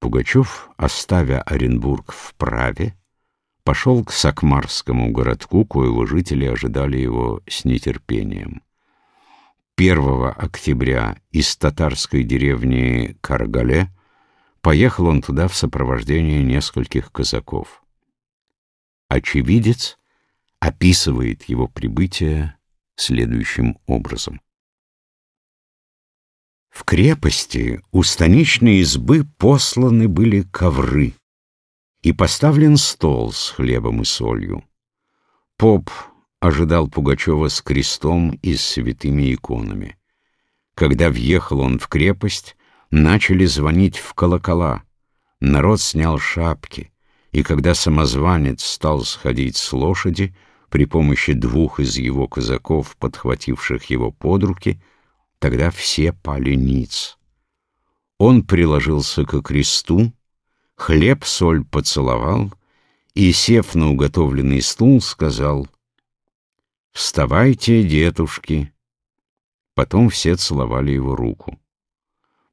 Пугачев, оставя Оренбург в праве, пошел к Сакмарскому городку, коего жители ожидали его с нетерпением. 1 октября из татарской деревни Каргале поехал он туда в сопровождении нескольких казаков. Очевидец описывает его прибытие следующим образом. В крепости у станичной избы посланы были ковры, и поставлен стол с хлебом и солью. Поп ожидал Пугачева с крестом и святыми иконами. Когда въехал он в крепость, начали звонить в колокола. Народ снял шапки, и когда самозванец стал сходить с лошади, при помощи двух из его казаков, подхвативших его под руки, тогда все пали ниц. Он приложился к кресту, хлеб, соль поцеловал и, сев на уготовленный стул, сказал «Вставайте, детушки!» Потом все целовали его руку.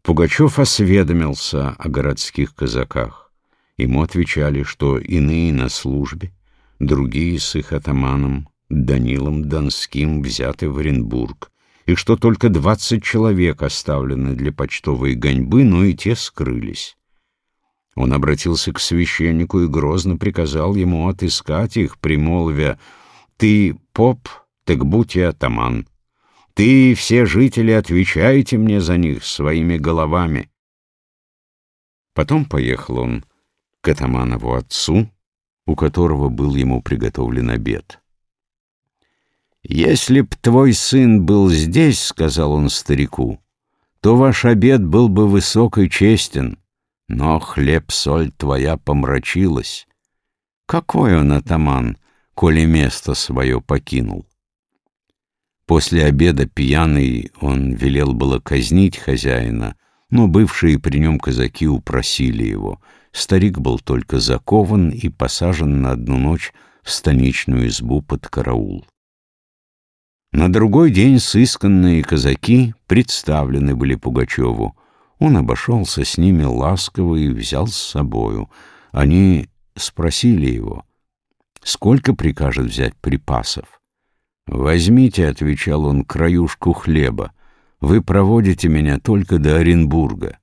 Пугачев осведомился о городских казаках. Ему отвечали, что иные на службе, другие с их атаманом Данилом Донским взяты в Оренбург, и что только двадцать человек оставлены для почтовой гоньбы, но и те скрылись. Он обратился к священнику и грозно приказал ему отыскать их, примолвя «Ты поп, так будь и атаман. Ты и все жители отвечаете мне за них своими головами». Потом поехал он к атаманову отцу, у которого был ему приготовлен обед. «Если б твой сын был здесь, — сказал он старику, — то ваш обед был бы высок и честен, но хлеб-соль твоя помрачилась. Какой он атаман, коли место свое покинул?» После обеда пьяный он велел было казнить хозяина, но бывшие при нем казаки упросили его — Старик был только закован и посажен на одну ночь в станичную избу под караул. На другой день сысканные казаки представлены были Пугачеву. Он обошелся с ними ласково и взял с собою. Они спросили его, сколько прикажет взять припасов. «Возьмите», — отвечал он, — «краюшку хлеба. Вы проводите меня только до Оренбурга».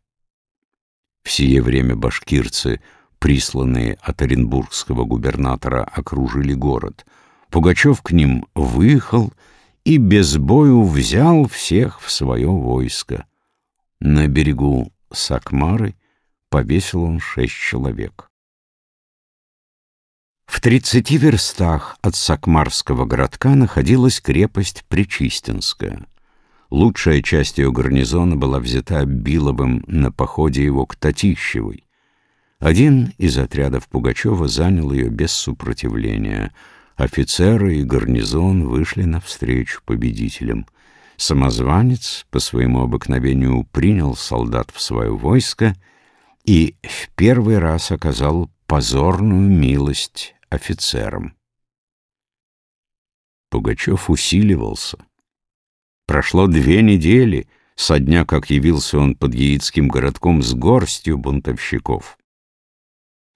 В сие время башкирцы, присланные от оренбургского губернатора, окружили город. Пугачев к ним выехал и без бою взял всех в свое войско. На берегу Сакмары повесил он шесть человек. В тридцати верстах от Сакмарского городка находилась крепость Причистинская. Лучшая часть ее гарнизона была взята Биловым на походе его к Татищевой. Один из отрядов Пугачева занял ее без сопротивления. Офицеры и гарнизон вышли навстречу победителям. Самозванец по своему обыкновению принял солдат в свое войско и в первый раз оказал позорную милость офицерам. Пугачев усиливался — Прошло две недели со дня, как явился он под яицким городком с горстью бунтовщиков.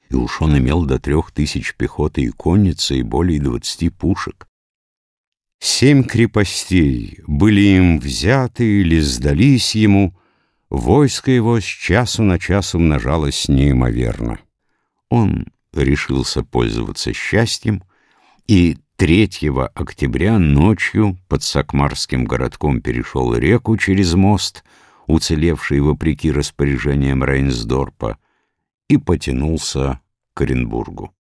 И уж он имел до трех тысяч пехоты и конницы и более двадцати пушек. Семь крепостей были им взяты или сдались ему, войско его с часу на час умножалось неимоверно. Он решился пользоваться счастьем и 3 октября ночью под Сакмарским городком перешел реку через мост, уцелевший вопреки распоряжениям Рейнсдорпа, и потянулся к Оренбургу.